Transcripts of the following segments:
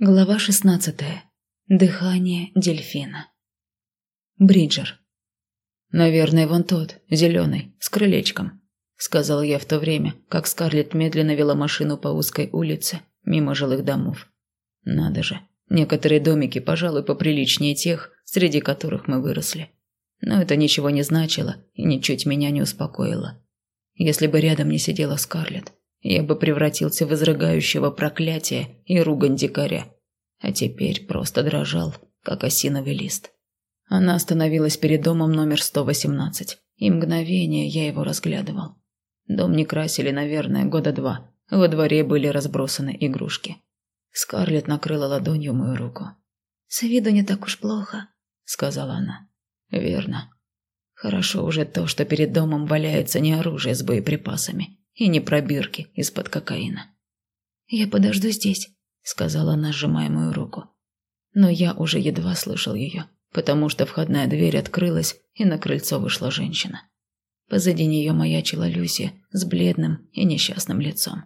Глава 16. Дыхание дельфина. Бриджер. «Наверное, вон тот, зеленый, с крылечком», – сказал я в то время, как Скарлетт медленно вела машину по узкой улице, мимо жилых домов. «Надо же, некоторые домики, пожалуй, поприличнее тех, среди которых мы выросли. Но это ничего не значило и ничуть меня не успокоило. Если бы рядом не сидела Скарлетт, я бы превратился в изрыгающего проклятия и ругань дикаря. А теперь просто дрожал, как осиновый лист. Она остановилась перед домом номер 118, и мгновение я его разглядывал. Дом не красили, наверное, года два. Во дворе были разбросаны игрушки. Скарлетт накрыла ладонью мою руку. «С виду не так уж плохо», — сказала она. «Верно. Хорошо уже то, что перед домом валяется не оружие с боеприпасами, и не пробирки из-под кокаина. «Я подожду здесь», — сказала она, сжимая мою руку. Но я уже едва слышал ее, потому что входная дверь открылась, и на крыльцо вышла женщина. Позади нее маячила Люси с бледным и несчастным лицом.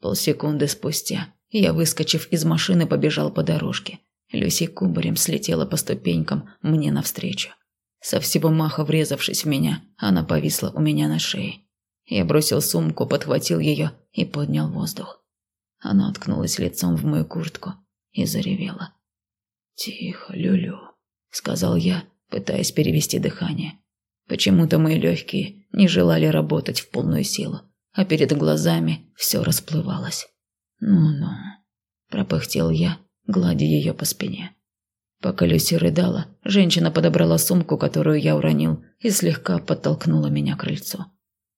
Полсекунды спустя я, выскочив из машины, побежал по дорожке. Люси кубарем слетела по ступенькам мне навстречу. Со всего маха врезавшись в меня, она повисла у меня на шее. Я бросил сумку, подхватил ее и поднял воздух. Она уткнулась лицом в мою куртку и заревела. «Тихо, Люлю», — сказал я, пытаясь перевести дыхание. Почему-то мои легкие не желали работать в полную силу, а перед глазами все расплывалось. «Ну-ну», – пропыхтел я, гладя ее по спине. Пока Люси рыдала, женщина подобрала сумку, которую я уронил, и слегка подтолкнула меня к крыльцу.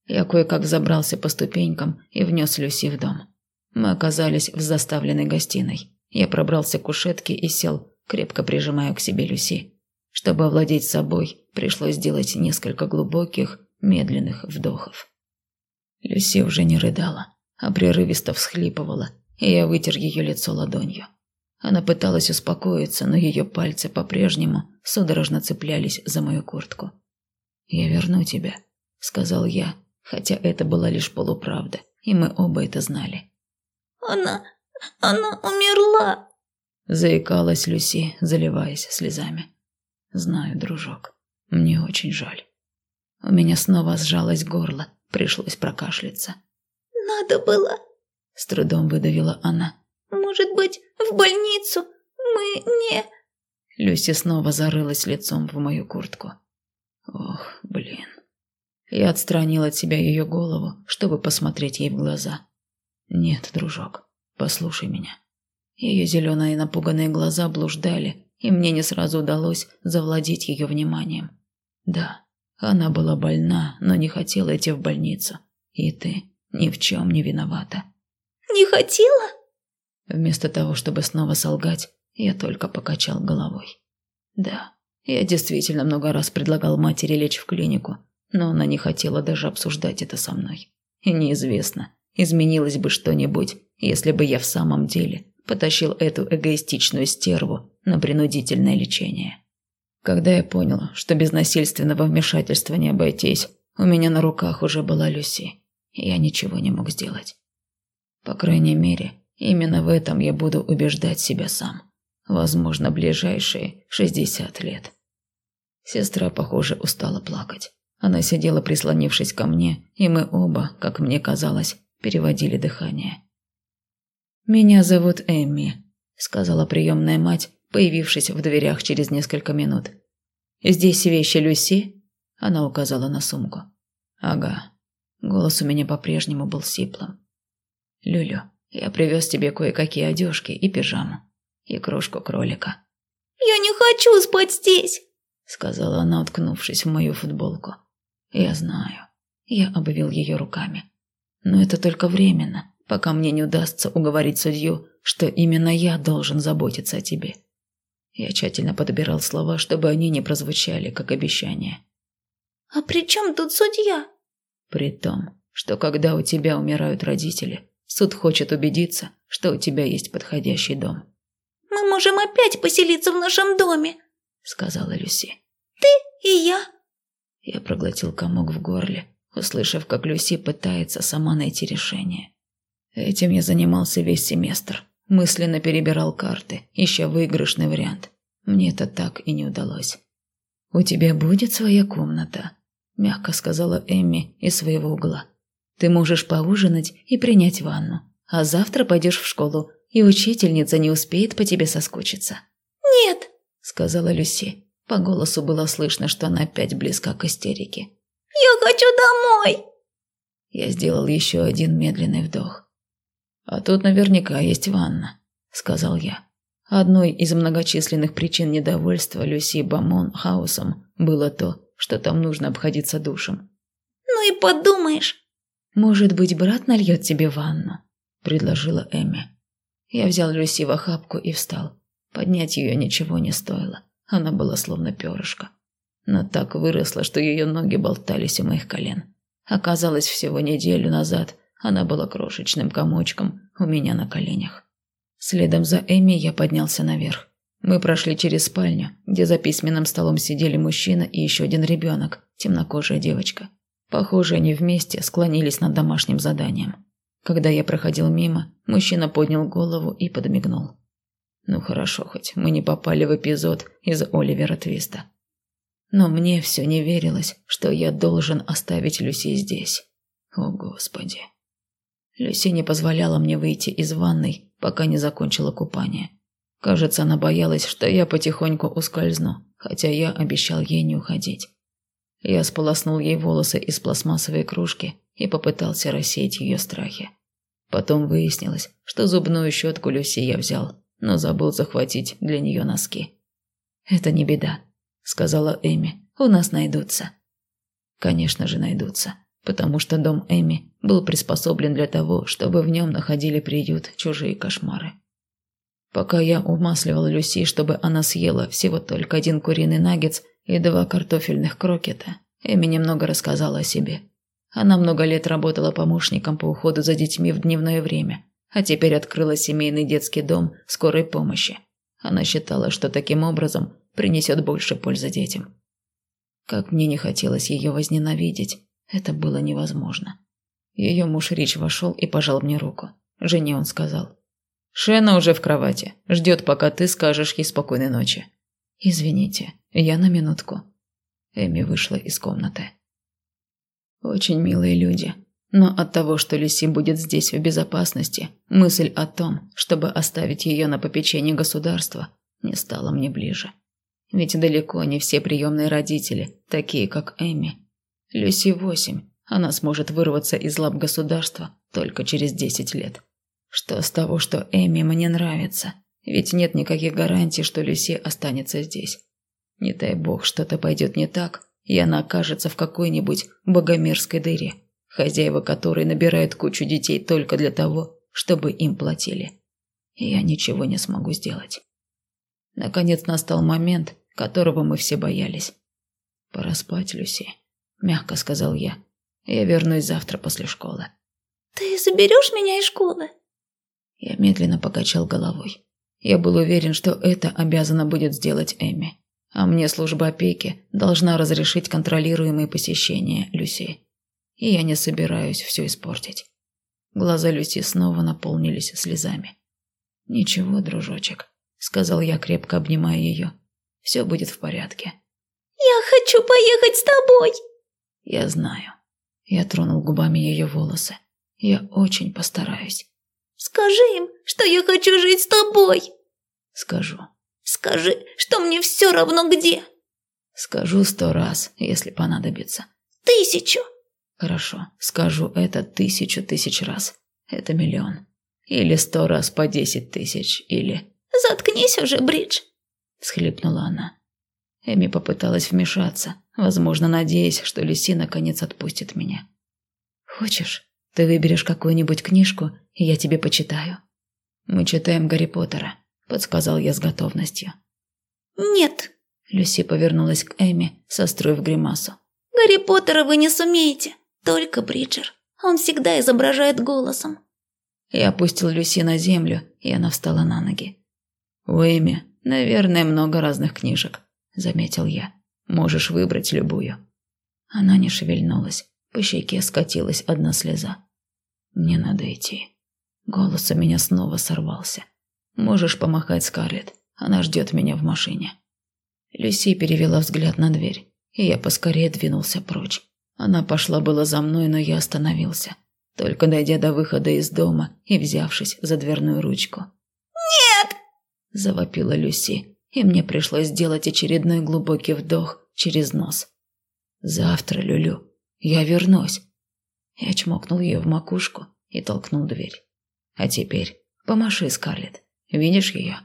Я кое-как забрался по ступенькам и внес Люси в дом. Мы оказались в заставленной гостиной. Я пробрался к кушетке и сел, крепко прижимая к себе Люси. Чтобы овладеть собой, пришлось сделать несколько глубоких, медленных вдохов. Люси уже не рыдала, а прерывисто всхлипывала, и я вытер ее лицо ладонью. Она пыталась успокоиться, но ее пальцы по-прежнему судорожно цеплялись за мою куртку. «Я верну тебя», — сказал я, хотя это была лишь полуправда, и мы оба это знали. «Она... она умерла!» Заикалась Люси, заливаясь слезами. «Знаю, дружок, мне очень жаль». У меня снова сжалось горло, пришлось прокашляться. «Надо было...» С трудом выдавила она. «Может быть, в больницу? Мы не...» Люси снова зарылась лицом в мою куртку. Ох, блин. Я отстранил от себя ее голову, чтобы посмотреть ей в глаза. «Нет, дружок, послушай меня». Ее зеленые напуганные глаза блуждали, и мне не сразу удалось завладеть ее вниманием. Да, она была больна, но не хотела идти в больницу. И ты ни в чем не виновата. «Не хотела?» Вместо того, чтобы снова солгать, я только покачал головой. Да, я действительно много раз предлагал матери лечь в клинику, но она не хотела даже обсуждать это со мной. И неизвестно, изменилось бы что-нибудь, если бы я в самом деле потащил эту эгоистичную стерву на принудительное лечение. Когда я понял, что без насильственного вмешательства не обойтись, у меня на руках уже была Люси, и я ничего не мог сделать. По крайней мере, именно в этом я буду убеждать себя сам. Возможно, ближайшие шестьдесят лет. Сестра, похоже, устала плакать. Она сидела, прислонившись ко мне, и мы оба, как мне казалось, переводили дыхание. «Меня зовут Эмми», – сказала приемная мать, появившись в дверях через несколько минут. «Здесь вещи Люси?» – она указала на сумку. «Ага». Голос у меня по-прежнему был сиплым. «Люлю, я привез тебе кое-какие одежки и пижаму, и крошку кролика». «Я не хочу спать здесь», – сказала она, уткнувшись в мою футболку. Я знаю. Я обвил ее руками. Но это только временно, пока мне не удастся уговорить судью, что именно я должен заботиться о тебе. Я тщательно подбирал слова, чтобы они не прозвучали, как обещание. «А при чем тут судья?» «При том, что когда у тебя умирают родители, суд хочет убедиться, что у тебя есть подходящий дом». «Мы можем опять поселиться в нашем доме», — сказала Люси. «Ты и я». Я проглотил комок в горле, услышав, как Люси пытается сама найти решение. Этим я занимался весь семестр. Мысленно перебирал карты, ища выигрышный вариант. Мне это так и не удалось. «У тебя будет своя комната», – мягко сказала Эмми из своего угла. «Ты можешь поужинать и принять ванну, а завтра пойдешь в школу, и учительница не успеет по тебе соскучиться». «Нет», – сказала Люси. По голосу было слышно, что она опять близка к истерике. «Я хочу домой!» Я сделал еще один медленный вдох. «А тут наверняка есть ванна», – сказал я. Одной из многочисленных причин недовольства Люси Бамон хаосом было то, что там нужно обходиться душем. «Ну и подумаешь!» «Может быть, брат нальет тебе ванну?» – предложила Эми. Я взял Люси в охапку и встал. Поднять ее ничего не стоило. Она была словно перышко. Но так выросла, что ее ноги болтались у моих колен. Оказалось, всего неделю назад она была крошечным комочком у меня на коленях. Следом за Эми я поднялся наверх. Мы прошли через спальню, где за письменным столом сидели мужчина и еще один ребенок, темнокожая девочка. Похоже, они вместе склонились над домашним заданием. Когда я проходил мимо, мужчина поднял голову и подмигнул. Ну хорошо, хоть мы не попали в эпизод из Оливера Твиста. Но мне все не верилось, что я должен оставить Люси здесь. О, Господи. Люси не позволяла мне выйти из ванной, пока не закончила купание. Кажется, она боялась, что я потихоньку ускользну, хотя я обещал ей не уходить. Я сполоснул ей волосы из пластмассовой кружки и попытался рассеять ее страхи. Потом выяснилось, что зубную щетку Люси я взял, но забыл захватить для нее носки. «Это не беда», — сказала Эми, — «у нас найдутся». Конечно же, найдутся потому что дом Эми был приспособлен для того, чтобы в нем находили приют чужие кошмары. Пока я умасливал Люси, чтобы она съела всего только один куриный наггетс и два картофельных крокета, Эми немного рассказала о себе. Она много лет работала помощником по уходу за детьми в дневное время, а теперь открыла семейный детский дом скорой помощи. Она считала, что таким образом принесет больше пользы детям. Как мне не хотелось ее возненавидеть, это было невозможно. Ее муж Рич вошел и пожал мне руку. Жене он сказал. «Шена уже в кровати. Ждет, пока ты скажешь ей спокойной ночи». «Извините, я на минутку». Эми вышла из комнаты. Очень милые люди. Но от того, что Люси будет здесь в безопасности, мысль о том, чтобы оставить ее на попечении государства, не стала мне ближе. Ведь далеко не все приемные родители, такие как Эми, Люси восемь. Она сможет вырваться из лап государства только через десять лет. Что с того, что Эми мне нравится? Ведь нет никаких гарантий, что Люси останется здесь. Не дай бог, что-то пойдет не так, и она окажется в какой-нибудь богомерзкой дыре, хозяева которой набирают кучу детей только для того, чтобы им платили. И я ничего не смогу сделать. Наконец настал момент, которого мы все боялись. Пора спать, Люси. – мягко сказал я. «Я вернусь завтра после школы». «Ты заберешь меня из школы?» Я медленно покачал головой. Я был уверен, что это обязана будет сделать Эми. А мне служба опеки должна разрешить контролируемые посещения Люси. И я не собираюсь все испортить. Глаза Люси снова наполнились слезами. «Ничего, дружочек», — сказал я, крепко обнимая ее. «Все будет в порядке». «Я хочу поехать с тобой!» Я знаю. Я тронул губами ее волосы. Я очень постараюсь. Скажи им, что я хочу жить с тобой. Скажу. Скажи, что мне все равно где. Скажу сто раз, если понадобится. Тысячу. Хорошо, скажу это тысячу тысяч раз. Это миллион. Или сто раз по десять тысяч, или... Заткнись уже, Бридж. Схлипнула она. Эми попыталась вмешаться, возможно, надеясь, что Люси наконец отпустит меня. «Хочешь, ты выберешь какую-нибудь книжку, и я тебе почитаю?» «Мы читаем Гарри Поттера», — подсказал я с готовностью. «Нет», — Люси повернулась к Эми, состроив гримасу. «Гарри Поттера вы не сумеете, только Бриджер. Он всегда изображает голосом». Я опустил Люси на землю, и она встала на ноги. «У Эми, наверное, много разных книжек заметил я. Можешь выбрать любую. Она не шевельнулась. По щеке скатилась одна слеза. Мне надо идти. Голос у меня снова сорвался. Можешь помахать Скарлетт. Она ждет меня в машине». Люси перевела взгляд на дверь, и я поскорее двинулся прочь. Она пошла было за мной, но я остановился, только дойдя до выхода из дома и взявшись за дверную ручку. «Нет!» – завопила Люси, и мне пришлось сделать очередной глубокий вдох через нос. «Завтра, Люлю, я вернусь». Я чмокнул ее в макушку и толкнул дверь. «А теперь помаши, Скарлетт. Видишь ее?»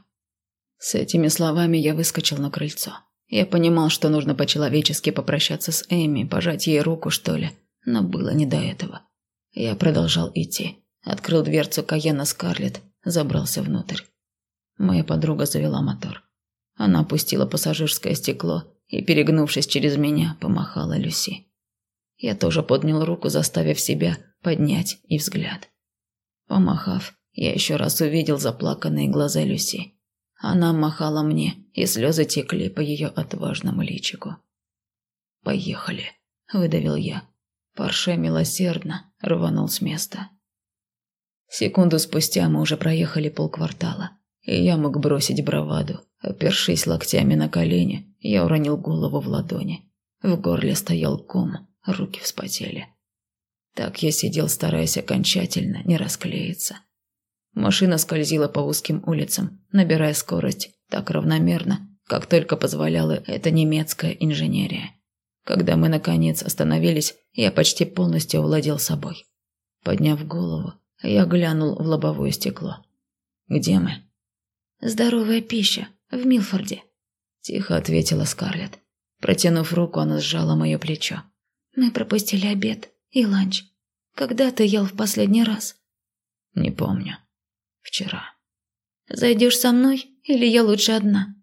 С этими словами я выскочил на крыльцо. Я понимал, что нужно по-человечески попрощаться с Эми, пожать ей руку, что ли, но было не до этого. Я продолжал идти. Открыл дверцу Каена Скарлетт, забрался внутрь. Моя подруга завела мотор. Она опустила пассажирское стекло и, перегнувшись через меня, помахала Люси. Я тоже поднял руку, заставив себя поднять и взгляд. Помахав, я еще раз увидел заплаканные глаза Люси. Она махала мне, и слезы текли по ее отважному личику. «Поехали», – выдавил я. Парше милосердно рванул с места. Секунду спустя мы уже проехали полквартала, и я мог бросить браваду. Опершись локтями на колени, я уронил голову в ладони. В горле стоял ком, руки вспотели. Так я сидел, стараясь окончательно не расклеиться. Машина скользила по узким улицам, набирая скорость так равномерно, как только позволяла эта немецкая инженерия. Когда мы, наконец, остановились, я почти полностью овладел собой. Подняв голову, я глянул в лобовое стекло. «Где мы?» «Здоровая пища, в Милфорде», – тихо ответила Скарлетт. Протянув руку, она сжала мое плечо. «Мы пропустили обед и ланч. Когда ты ел в последний раз?» «Не помню. Вчера. Зайдешь со мной или я лучше одна?»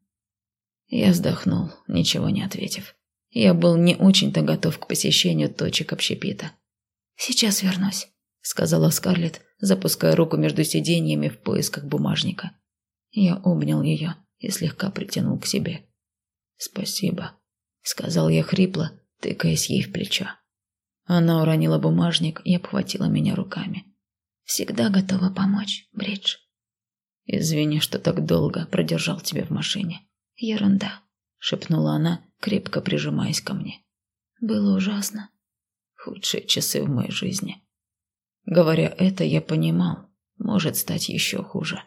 Я вздохнул, ничего не ответив. Я был не очень-то готов к посещению точек общепита. «Сейчас вернусь», — сказала Скарлетт, запуская руку между сиденьями в поисках бумажника. Я обнял ее и слегка притянул к себе. «Спасибо», — сказал я хрипло, тыкаясь ей в плечо. Она уронила бумажник и обхватила меня руками. Всегда готова помочь, Бридж. Извини, что так долго продержал тебя в машине. Ерунда, шепнула она, крепко прижимаясь ко мне. Было ужасно. Худшие часы в моей жизни. Говоря это, я понимал, может стать еще хуже.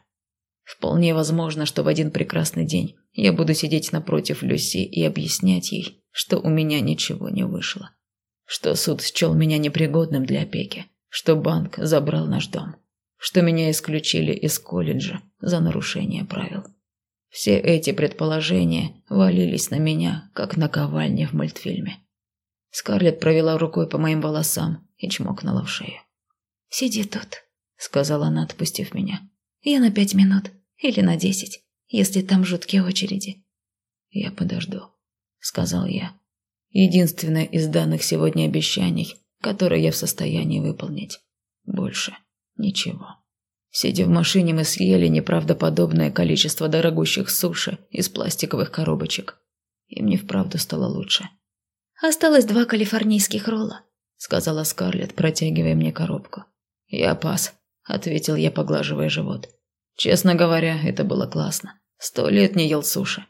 Вполне возможно, что в один прекрасный день я буду сидеть напротив Люси и объяснять ей, что у меня ничего не вышло. Что суд счел меня непригодным для опеки, что банк забрал наш дом, что меня исключили из колледжа за нарушение правил. Все эти предположения валились на меня, как наковальня в мультфильме. Скарлетт провела рукой по моим волосам и чмокнула в шею. «Сиди тут», — сказала она, отпустив меня. «Я на пять минут или на десять, если там жуткие очереди». «Я подожду», — сказал я. Единственное из данных сегодня обещаний который я в состоянии выполнить. Больше ничего. Сидя в машине, мы съели неправдоподобное количество дорогущих суши из пластиковых коробочек. И мне вправду стало лучше. «Осталось два калифорнийских ролла», — сказала Скарлетт, протягивая мне коробку. «Я пас», — ответил я, поглаживая живот. «Честно говоря, это было классно. Сто лет не ел суши».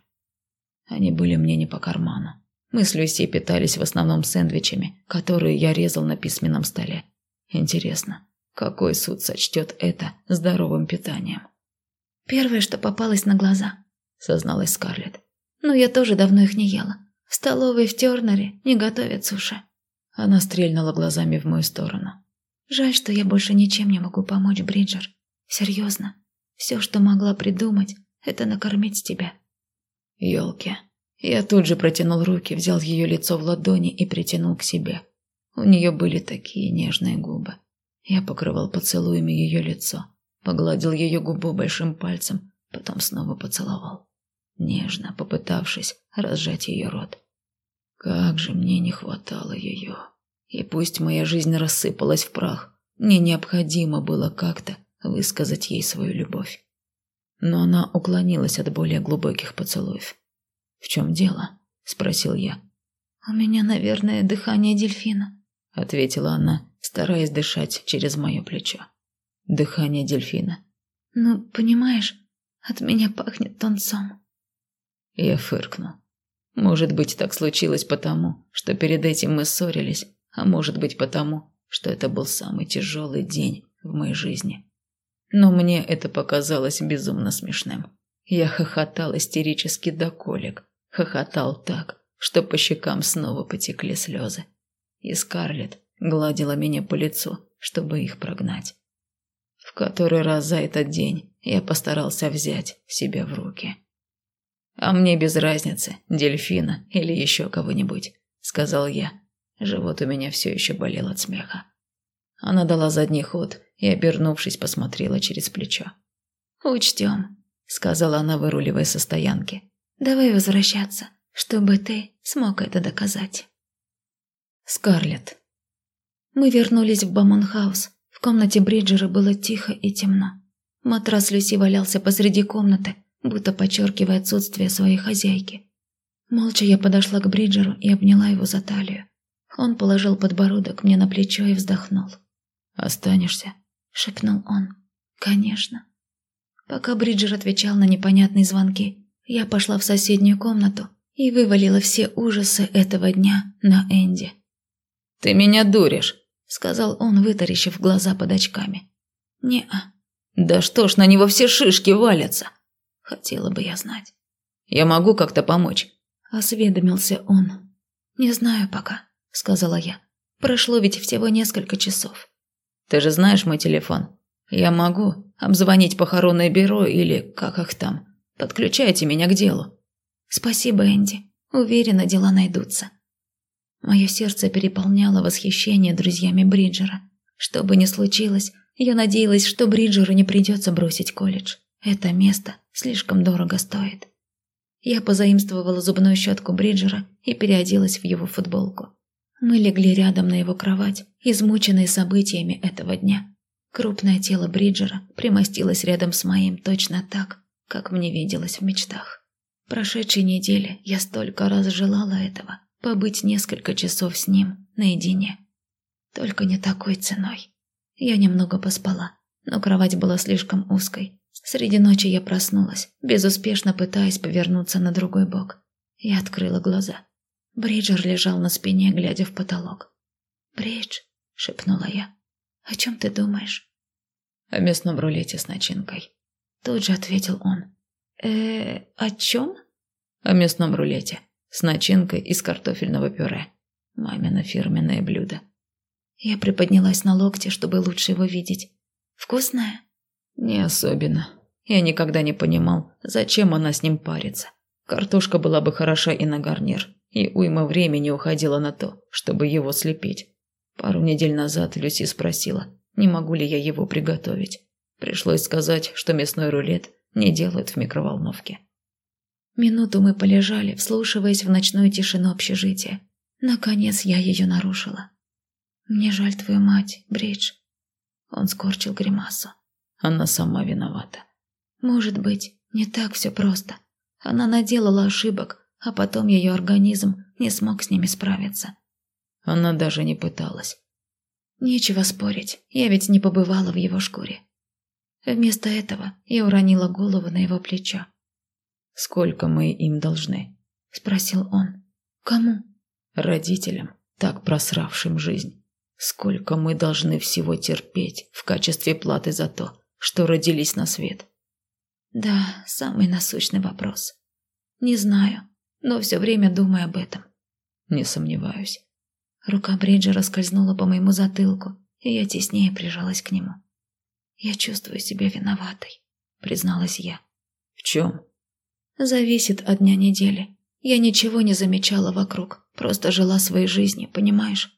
Они были мне не по карману. Мы с Люси питались в основном сэндвичами, которые я резал на письменном столе. Интересно, какой суд сочтет это здоровым питанием? «Первое, что попалось на глаза», — созналась Скарлетт. «Но я тоже давно их не ела. В столовой в Тернере не готовят суши». Она стрельнула глазами в мою сторону. «Жаль, что я больше ничем не могу помочь, Бриджер. Серьезно. Все, что могла придумать, это накормить тебя». «Елки, я тут же протянул руки, взял ее лицо в ладони и притянул к себе. У нее были такие нежные губы. Я покрывал поцелуями ее лицо, погладил ее губу большим пальцем, потом снова поцеловал, нежно попытавшись разжать ее рот. Как же мне не хватало ее. И пусть моя жизнь рассыпалась в прах, мне необходимо было как-то высказать ей свою любовь. Но она уклонилась от более глубоких поцелуев. «В чем дело?» – спросил я. «У меня, наверное, дыхание дельфина», – ответила она, стараясь дышать через мое плечо. «Дыхание дельфина». «Ну, понимаешь, От меня пахнет тонцом. Я фыркнул. Может быть, так случилось потому, что перед этим мы ссорились, а может быть потому, что это был самый тяжелый день в моей жизни. Но мне это показалось безумно смешным. Я хохотал истерически до колик, хохотал так, что по щекам снова потекли слезы. И Скарлетт гладила меня по лицу, чтобы их прогнать. В который раз за этот день я постарался взять себя в руки. «А мне без разницы, дельфина или еще кого-нибудь», — сказал я. Живот у меня все еще болел от смеха. Она дала задний ход и, обернувшись, посмотрела через плечо. «Учтем», — сказала она, выруливая со стоянки. «Давай возвращаться, чтобы ты смог это доказать». Скарлетт. Мы вернулись в Бамонхаус. В комнате Бриджера было тихо и темно. Матрас Люси валялся посреди комнаты, будто подчеркивая отсутствие своей хозяйки. Молча я подошла к Бриджеру и обняла его за талию. Он положил подбородок мне на плечо и вздохнул. «Останешься?» – шепнул он. «Конечно». Пока Бриджер отвечал на непонятные звонки, я пошла в соседнюю комнату и вывалила все ужасы этого дня на Энди. «Ты меня дуришь», – сказал он, вытаращив глаза под очками. «Не-а», да что ж на него все шишки валятся? Хотела бы я знать. Я могу как-то помочь? Осведомился он. Не знаю пока, сказала я. Прошло ведь всего несколько часов. Ты же знаешь мой телефон. Я могу обзвонить похоронное бюро или как их там. Подключайте меня к делу. Спасибо, Энди. Уверена, дела найдутся. Мое сердце переполняло восхищение друзьями Бриджера. Что бы ни случилось, я надеялась, что Бриджеру не придется бросить колледж. Это место слишком дорого стоит. Я позаимствовала зубную щетку Бриджера и переоделась в его футболку. Мы легли рядом на его кровать, измученные событиями этого дня. Крупное тело Бриджера примостилось рядом с моим точно так, как мне виделось в мечтах. Прошедшей неделе я столько раз желала этого, побыть несколько часов с ним наедине. Только не такой ценой. Я немного поспала, но кровать была слишком узкой. Среди ночи я проснулась, безуспешно пытаясь повернуться на другой бок. Я открыла глаза. Бриджер лежал на спине, глядя в потолок. «Бридж», — шепнула я, — «о чем ты думаешь?» «О мясном рулете с начинкой». Тут же ответил он. э о чем?» «О мясном рулете с начинкой из картофельного пюре. Мамино фирменное блюдо». Я приподнялась на локте, чтобы лучше его видеть. «Вкусная?» «Не особенно. Я никогда не понимал, зачем она с ним парится. Картошка была бы хороша и на гарнир, и уйма времени уходила на то, чтобы его слепить. Пару недель назад Люси спросила, не могу ли я его приготовить. Пришлось сказать, что мясной рулет не делают в микроволновке. Минуту мы полежали, вслушиваясь в ночную тишину общежития. Наконец я ее нарушила. «Мне жаль твою мать, Бридж». Он скорчил гримасу. Она сама виновата. Может быть, не так все просто. Она наделала ошибок, а потом ее организм не смог с ними справиться. Она даже не пыталась. Нечего спорить, я ведь не побывала в его шкуре. Вместо этого я уронила голову на его плечо. «Сколько мы им должны?» – спросил он. «Кому?» «Родителям, так просравшим жизнь. Сколько мы должны всего терпеть в качестве платы за то, что родились на свет? Да, самый насущный вопрос. Не знаю, но все время думаю об этом. Не сомневаюсь. Рука Бриджера скользнула по моему затылку, и я теснее прижалась к нему. «Я чувствую себя виноватой», — призналась я. «В чем?» «Зависит от дня недели. Я ничего не замечала вокруг, просто жила своей жизнью, понимаешь?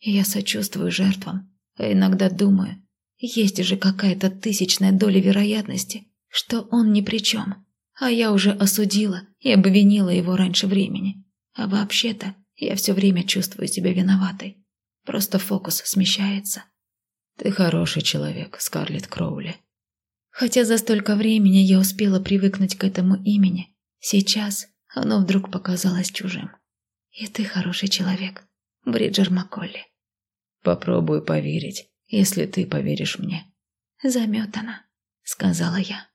Я сочувствую жертвам, а иногда думаю, есть же какая-то тысячная доля вероятности, что он ни при чем, а я уже осудила и обвинила его раньше времени. А вообще-то я все время чувствую себя виноватой. Просто фокус смещается. Ты хороший человек, Скарлетт Кроули. Хотя за столько времени я успела привыкнуть к этому имени, сейчас оно вдруг показалось чужим. И ты хороший человек, Бриджер Макколли. Попробую поверить, если ты поверишь мне. Заметана, сказала я.